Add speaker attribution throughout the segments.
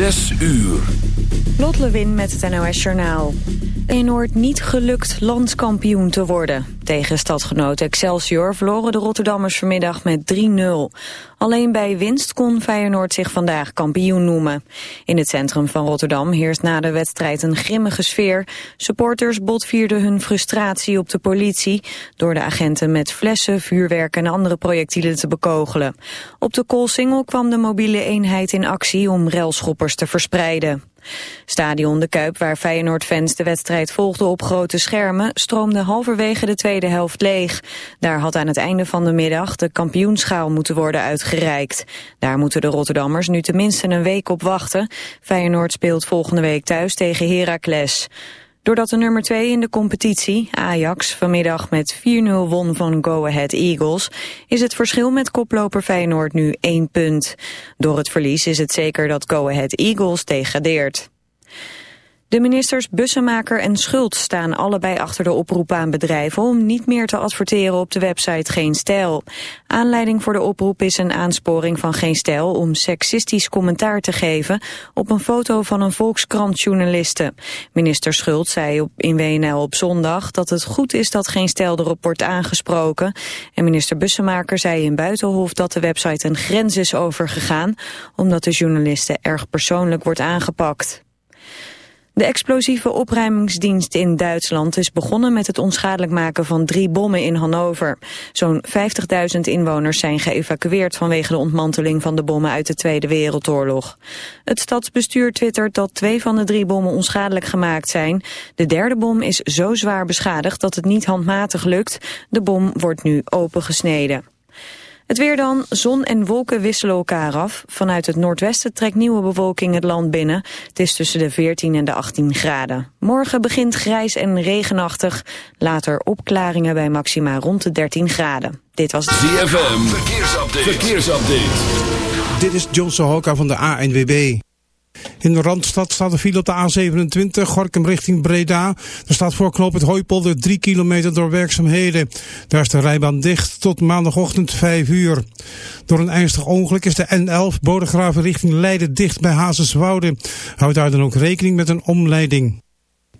Speaker 1: Zes uur.
Speaker 2: Lot Lewin met het NOS Journaal. Enoord niet gelukt landskampioen te worden. Tegen stadgenoot Excelsior verloren de Rotterdammers vanmiddag met 3-0. Alleen bij winst kon Feyenoord zich vandaag kampioen noemen. In het centrum van Rotterdam heerst na de wedstrijd een grimmige sfeer. Supporters botvierden hun frustratie op de politie... door de agenten met flessen, vuurwerk en andere projectielen te bekogelen. Op de Koolsingel kwam de mobiele eenheid in actie om relschoppers te verspreiden. Stadion De Kuip, waar Feyenoord-fans de wedstrijd volgden op grote schermen, stroomde halverwege de tweede helft leeg. Daar had aan het einde van de middag de kampioenschaal moeten worden uitgereikt. Daar moeten de Rotterdammers nu tenminste een week op wachten. Feyenoord speelt volgende week thuis tegen Heracles. Doordat de nummer 2 in de competitie, Ajax, vanmiddag met 4-0 won van Go Ahead Eagles, is het verschil met koploper Feyenoord nu 1 punt. Door het verlies is het zeker dat Go Ahead Eagles degradeert. De ministers Bussemaker en Schult staan allebei achter de oproep aan bedrijven om niet meer te adverteren op de website Geen Stijl. Aanleiding voor de oproep is een aansporing van Geen Stijl om seksistisch commentaar te geven op een foto van een Volkskrant-journaliste. Minister Schult zei op, in WNL op zondag dat het goed is dat Geen Stijl erop wordt aangesproken. En minister Bussemaker zei in Buitenhof dat de website een grens is overgegaan omdat de journaliste erg persoonlijk wordt aangepakt. De explosieve opruimingsdienst in Duitsland is begonnen met het onschadelijk maken van drie bommen in Hannover. Zo'n 50.000 inwoners zijn geëvacueerd vanwege de ontmanteling van de bommen uit de Tweede Wereldoorlog. Het stadsbestuur twittert dat twee van de drie bommen onschadelijk gemaakt zijn. De derde bom is zo zwaar beschadigd dat het niet handmatig lukt. De bom wordt nu opengesneden. Het weer dan, zon en wolken wisselen elkaar af. Vanuit het noordwesten trekt nieuwe bewolking het land binnen. Het is tussen de 14 en de 18 graden. Morgen begint grijs en regenachtig. Later opklaringen bij maxima rond de 13 graden. Dit was
Speaker 1: ZFM, verkeersupdate. verkeersupdate.
Speaker 3: Dit is John Sohoka van de ANWB. In de Randstad staat de file op de A27, Gorkum richting Breda. Er staat voor knoop het Hooipolder 3 kilometer door werkzaamheden. Daar is de rijbaan dicht tot maandagochtend 5 uur. Door een ernstig ongeluk is de N11 Bodegraven richting Leiden dicht bij Hazenswoude. Houd daar dan ook rekening met een omleiding.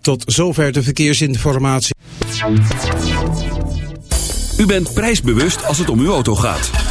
Speaker 3: Tot zover de verkeersinformatie.
Speaker 1: U bent prijsbewust als het om uw auto gaat.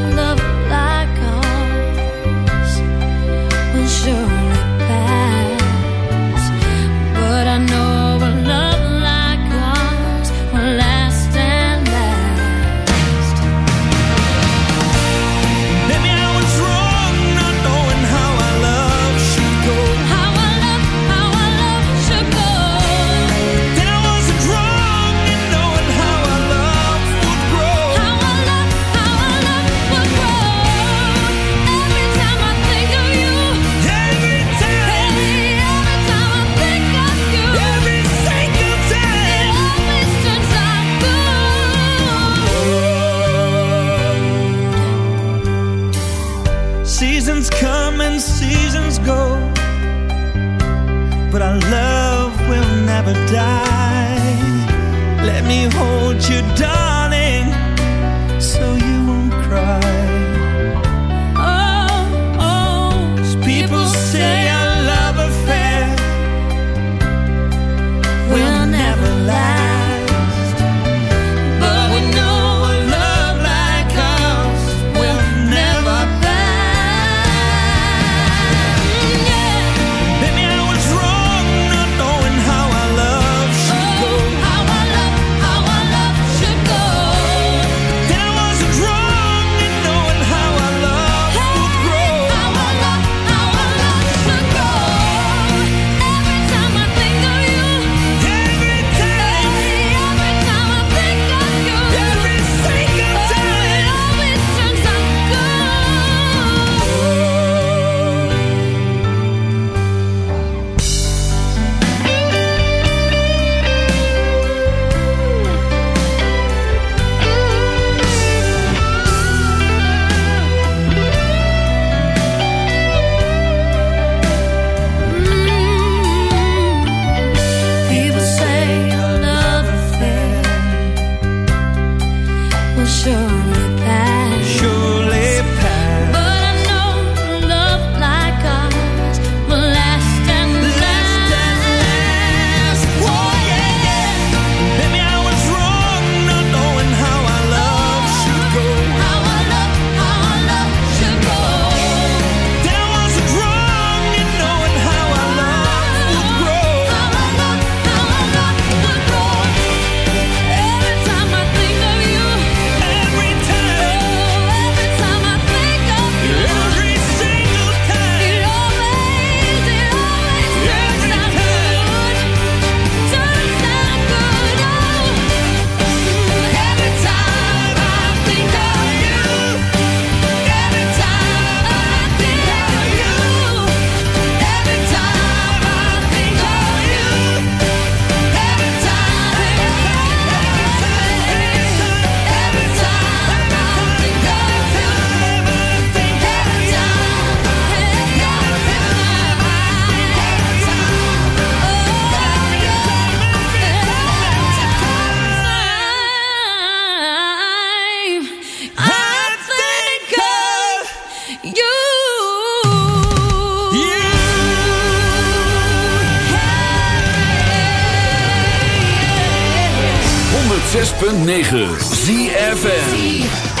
Speaker 4: 106.9 ZFN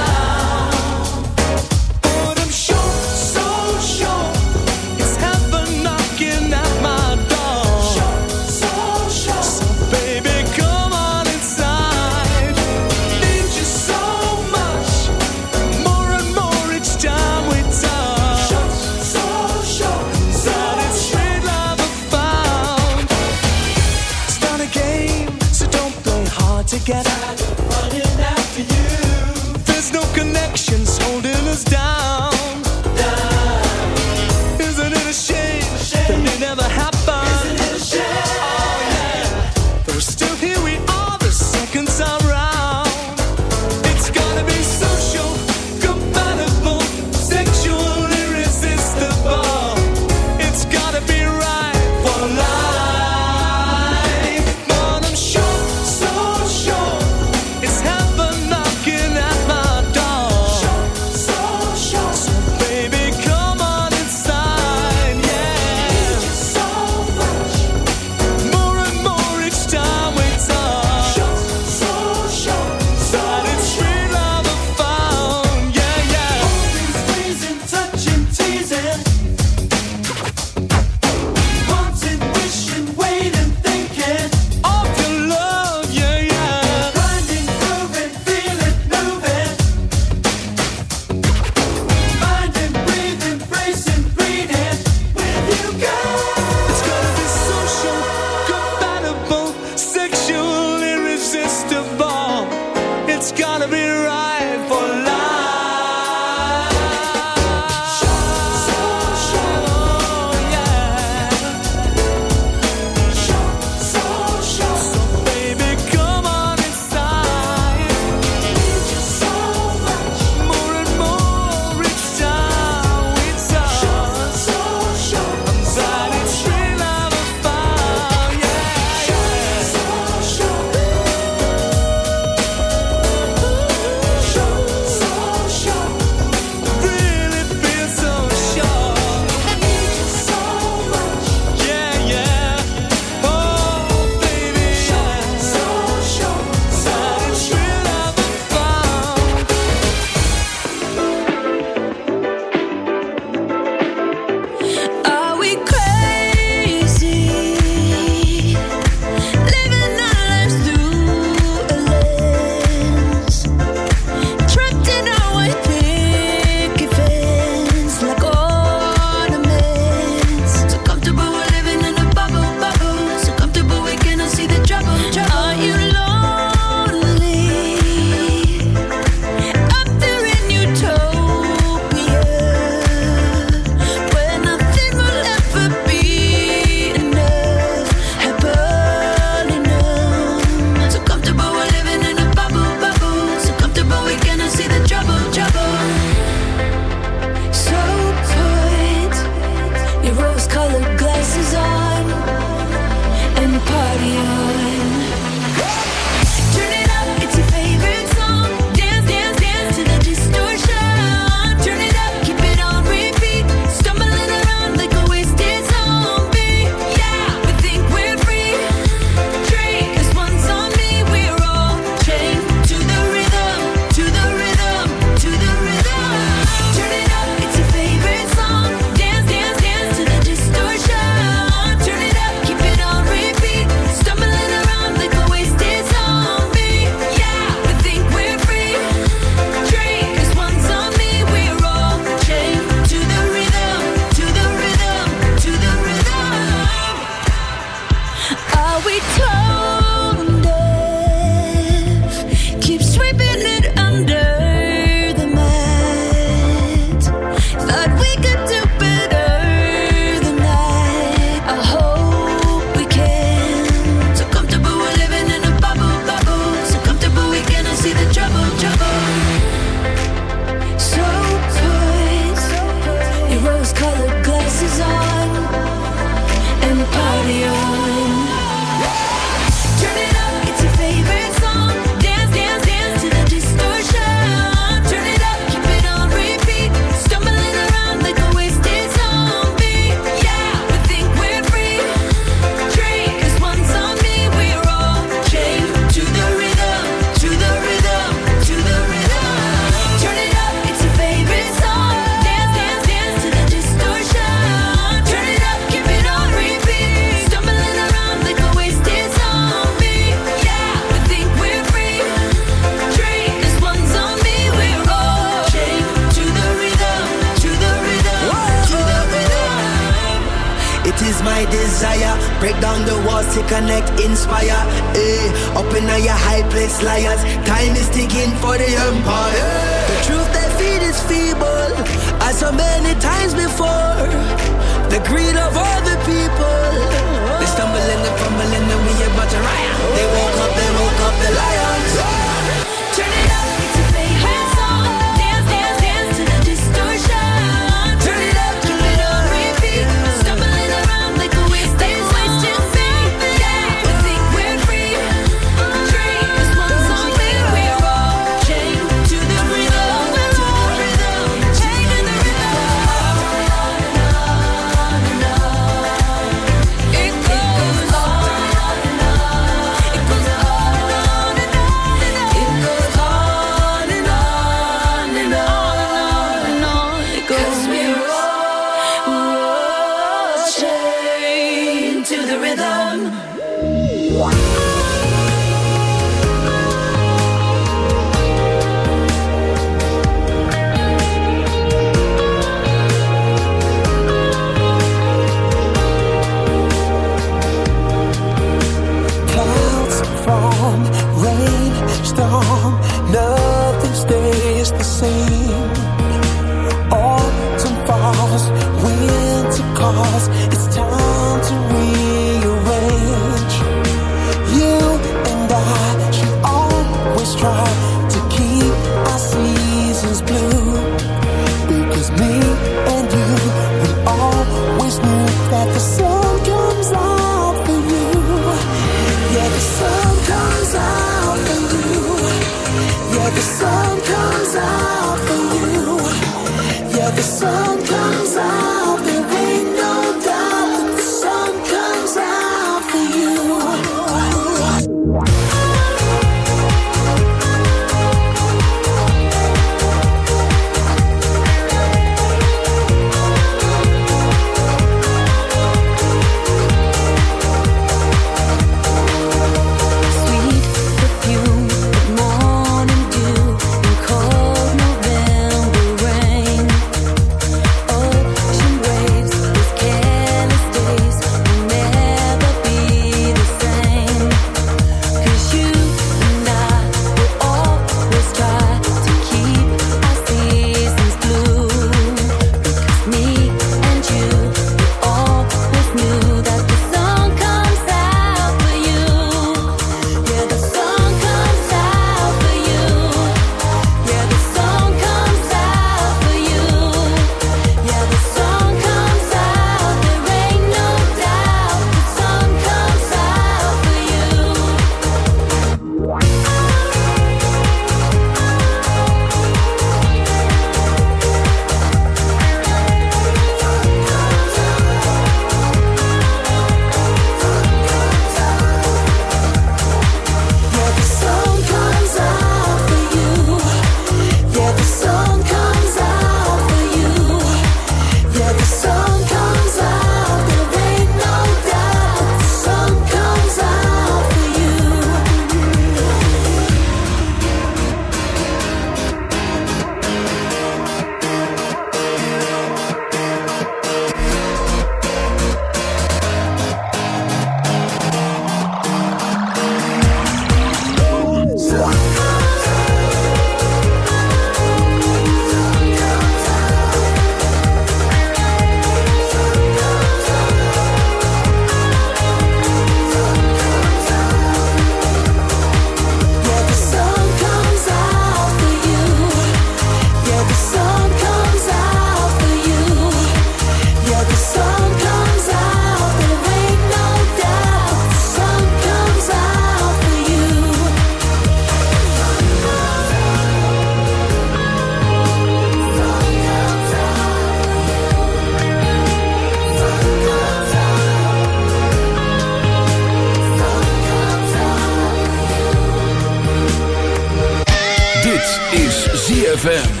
Speaker 2: ZFM.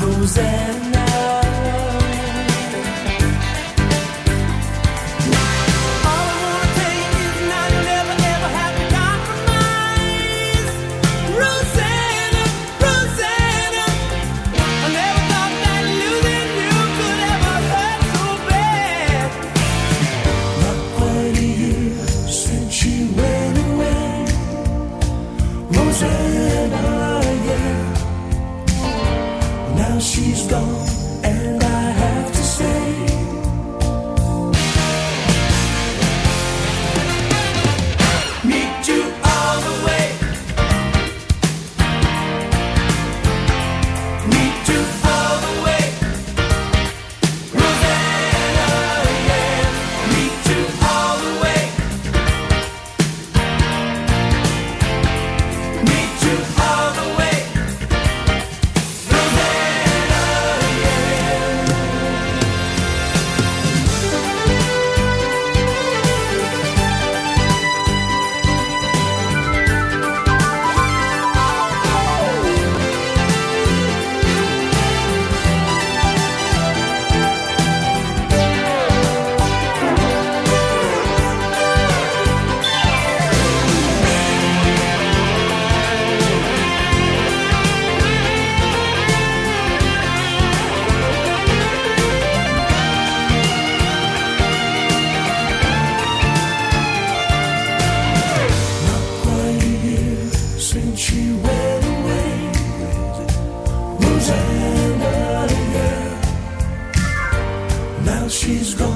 Speaker 4: Rosanna, she's gone,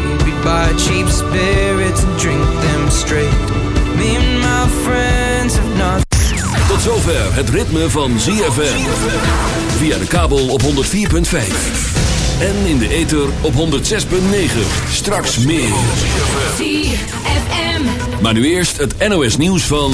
Speaker 5: Buy cheap spirits and drink them straight. Me and my friends have not.
Speaker 4: Tot zover het ritme van ZFM. Via de kabel op 104.5. En in de ether op 106.9. Straks meer.
Speaker 6: ZFM.
Speaker 4: Maar nu eerst het NOS nieuws van...